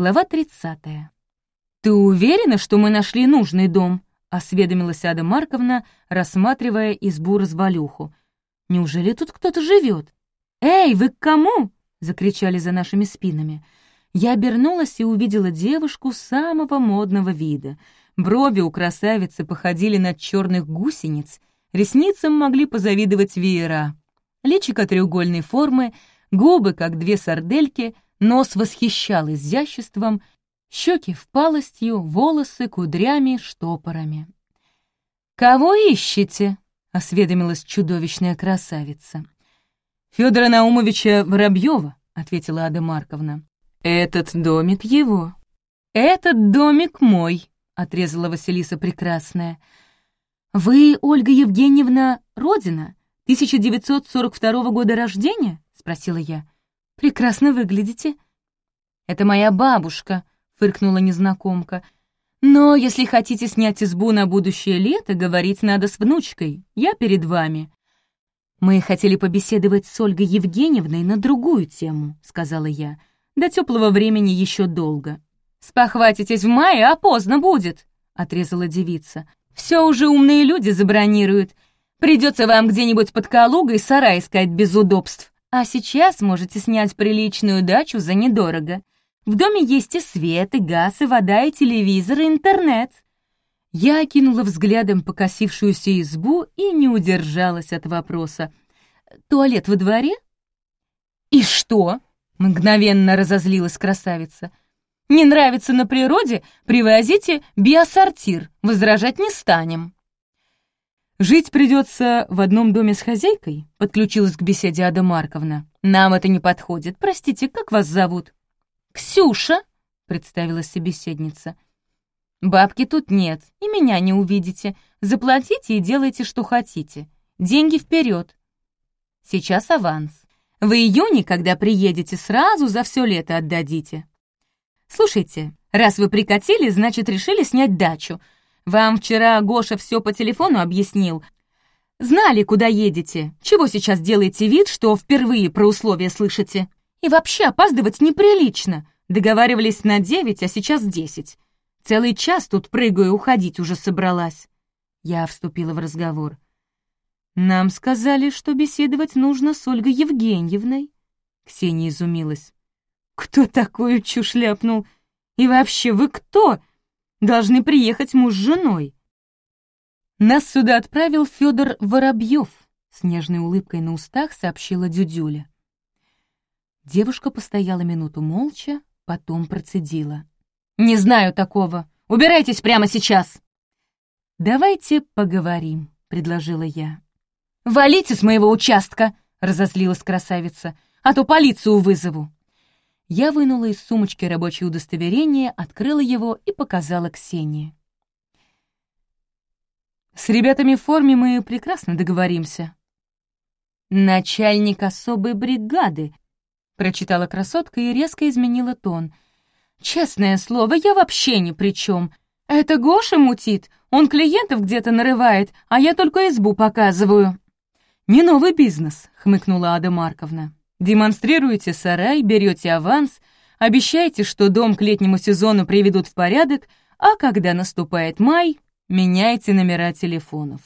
Глава 30. «Ты уверена, что мы нашли нужный дом?» — осведомилась Ада Марковна, рассматривая избу-развалюху. «Неужели тут кто-то живет? «Эй, вы к кому?» — закричали за нашими спинами. Я обернулась и увидела девушку самого модного вида. Брови у красавицы походили на черных гусениц, ресницам могли позавидовать веера. Личико треугольной формы, губы, как две сардельки, нос восхищал изяществом, щеки впалостью, волосы кудрями, штопорами. «Кого ищете?» — осведомилась чудовищная красавица. «Федора Наумовича Воробьева», — ответила Ада Марковна. «Этот домик его». «Этот домик мой», — отрезала Василиса Прекрасная. «Вы, Ольга Евгеньевна, Родина, 1942 года рождения?» — спросила я. «Прекрасно выглядите». «Это моя бабушка», — фыркнула незнакомка. «Но если хотите снять избу на будущее лето, говорить надо с внучкой. Я перед вами». «Мы хотели побеседовать с Ольгой Евгеньевной на другую тему», — сказала я. «До теплого времени еще долго». «Спохватитесь в мае, а поздно будет», — отрезала девица. «Все уже умные люди забронируют. Придется вам где-нибудь под Калугой сарай искать без удобств. А сейчас можете снять приличную дачу за недорого. В доме есть и свет, и газ, и вода, и телевизор, и интернет. Я окинула взглядом покосившуюся избу и не удержалась от вопроса. «Туалет во дворе?» «И что?» — мгновенно разозлилась красавица. «Не нравится на природе? Привозите биосортир, возражать не станем». «Жить придется в одном доме с хозяйкой?» — подключилась к беседе Ада Марковна. «Нам это не подходит. Простите, как вас зовут?» «Ксюша», — представилась собеседница. Бабки тут нет, и меня не увидите. Заплатите и делайте, что хотите. Деньги вперед. Сейчас аванс. В июне, когда приедете, сразу за все лето отдадите. Слушайте, раз вы прикатили, значит, решили снять дачу. Вам вчера Гоша все по телефону объяснил. Знали, куда едете. Чего сейчас делаете вид, что впервые про условия слышите? И вообще опаздывать неприлично. Договаривались на девять, а сейчас десять. Целый час тут прыгаю, уходить уже собралась. Я вступила в разговор. Нам сказали, что беседовать нужно с Ольгой Евгеньевной. Ксения изумилась. Кто такую чушь ляпнул? И вообще, вы кто? Должны приехать муж с женой. Нас сюда отправил Федор Воробьев, с нежной улыбкой на устах сообщила Дюдюля. Девушка постояла минуту молча, потом процедила. «Не знаю такого. Убирайтесь прямо сейчас!» «Давайте поговорим», — предложила я. «Валите с моего участка!» — разозлилась красавица. «А то полицию вызову!» Я вынула из сумочки рабочее удостоверение, открыла его и показала Ксении. «С ребятами в форме мы прекрасно договоримся». «Начальник особой бригады», — прочитала красотка и резко изменила тон — Честное слово, я вообще ни при чем. Это Гоша мутит, он клиентов где-то нарывает, а я только избу показываю». «Не новый бизнес», — хмыкнула Ада Марковна. «Демонстрируете сарай, берете аванс, обещаете, что дом к летнему сезону приведут в порядок, а когда наступает май, меняете номера телефонов.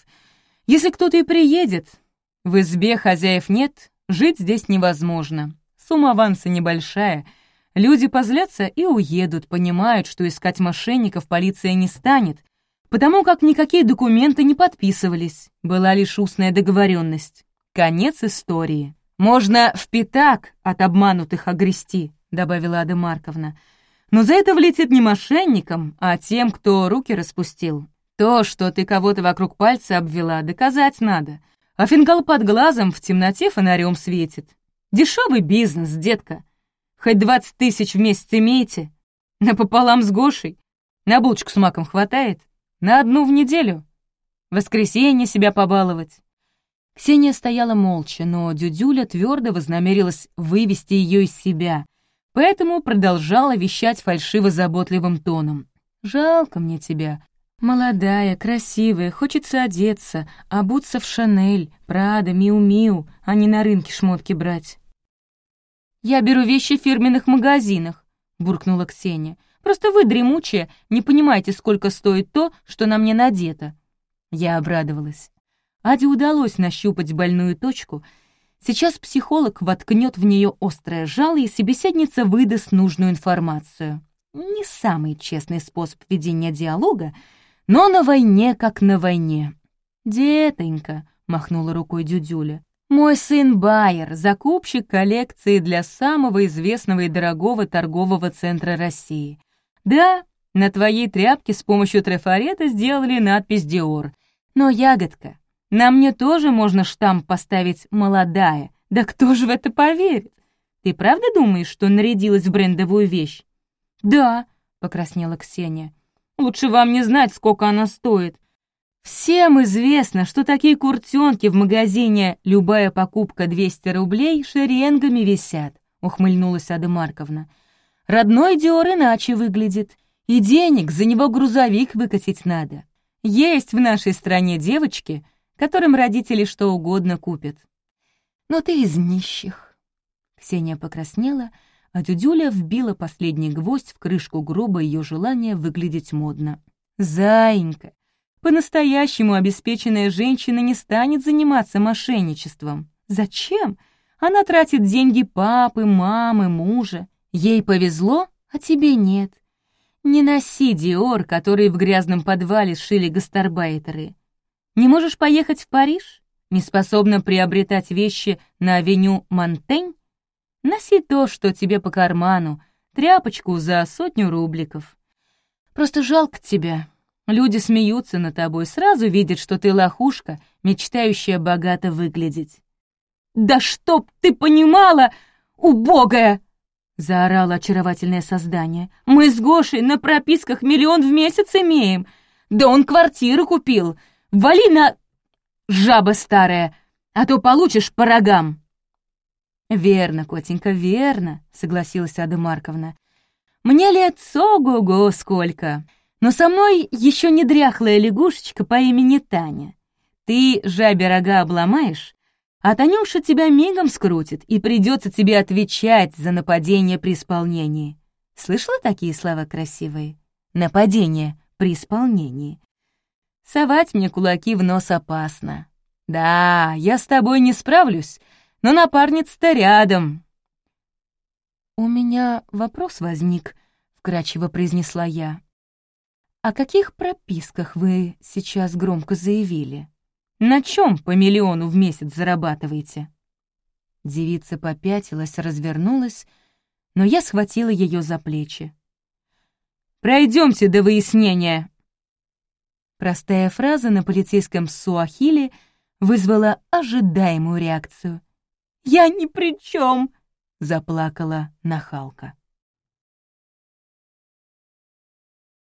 Если кто-то и приедет, в избе хозяев нет, жить здесь невозможно. Сумма аванса небольшая — Люди позлятся и уедут, понимают, что искать мошенников полиция не станет, потому как никакие документы не подписывались, была лишь устная договоренность. Конец истории. «Можно в пятак от обманутых огрести», — добавила Ада Марковна. «Но за это влетит не мошенникам, а тем, кто руки распустил. То, что ты кого-то вокруг пальца обвела, доказать надо. А фингал под глазом в темноте фонарем светит. Дешевый бизнес, детка. Хоть двадцать тысяч в месяц имеете? Напополам с Гошей? На булочку с маком хватает? На одну в неделю? Воскресенье себя побаловать?» Ксения стояла молча, но Дюдюля твердо вознамерилась вывести ее из себя, поэтому продолжала вещать фальшиво-заботливым тоном. «Жалко мне тебя. Молодая, красивая, хочется одеться, обуться в Шанель, Прада, Миу-Миу, а не на рынке шмотки брать. Я беру вещи в фирменных магазинах. — буркнула Ксения. «Просто вы, дремучая, не понимаете, сколько стоит то, что на мне надето». Я обрадовалась. Аде удалось нащупать больную точку. Сейчас психолог воткнет в нее острое жало, и собеседница выдаст нужную информацию. Не самый честный способ ведения диалога, но на войне как на войне. «Детонька», — махнула рукой Дюдюля, «мой сын Байер, закупщик коллекции для самого известного и дорогого торгового центра России. Да, на твоей тряпке с помощью трафарета сделали надпись «Диор». Но, ягодка, на мне тоже можно штамп поставить «молодая». Да кто же в это поверит? Ты правда думаешь, что нарядилась в брендовую вещь? «Да», — покраснела Ксения. «Лучше вам не знать, сколько она стоит. Всем известно, что такие куртенки в магазине «Любая покупка 200 рублей» шеренгами висят», — ухмыльнулась Ада Марковна. «Родной Диор иначе выглядит, и денег за него грузовик выкатить надо. Есть в нашей стране девочки, которым родители что угодно купят. Но ты из нищих». Ксения покраснела, а Дюдюля вбила последний гвоздь в крышку гроба ее желания выглядеть модно. «Заинька, по-настоящему обеспеченная женщина не станет заниматься мошенничеством. Зачем? Она тратит деньги папы, мамы, мужа. Ей повезло, а тебе нет. Не носи диор, который в грязном подвале сшили гастарбайтеры. Не можешь поехать в Париж? Не способна приобретать вещи на авеню Монтень? Носи то, что тебе по карману, тряпочку за сотню рубликов. Просто жалко тебя, Люди смеются над тобой, сразу видят, что ты лохушка, мечтающая богато выглядеть. «Да чтоб ты понимала, убогая!» — заорало очаровательное создание. «Мы с Гошей на прописках миллион в месяц имеем. Да он квартиру купил. Вали на... жаба старая, а то получишь по рогам». «Верно, котенька, верно», — согласилась Ада Марковна. «Мне лет ого-го сколько. Но со мной еще не дряхлая лягушечка по имени Таня. Ты жабе рога обломаешь, а Танюша тебя мигом скрутит, и придется тебе отвечать за нападение при исполнении. Слышала такие слова красивые? Нападение при исполнении. Совать мне кулаки в нос опасно. Да, я с тобой не справлюсь, но напарница-то рядом. «У меня вопрос возник», — вкрадчиво произнесла я. «О каких прописках вы сейчас громко заявили? На чем по миллиону в месяц зарабатываете?» Девица попятилась, развернулась, но я схватила ее за плечи. «Пройдемте до выяснения!» Простая фраза на полицейском суахиле вызвала ожидаемую реакцию. «Я ни при чем!» — заплакала нахалка.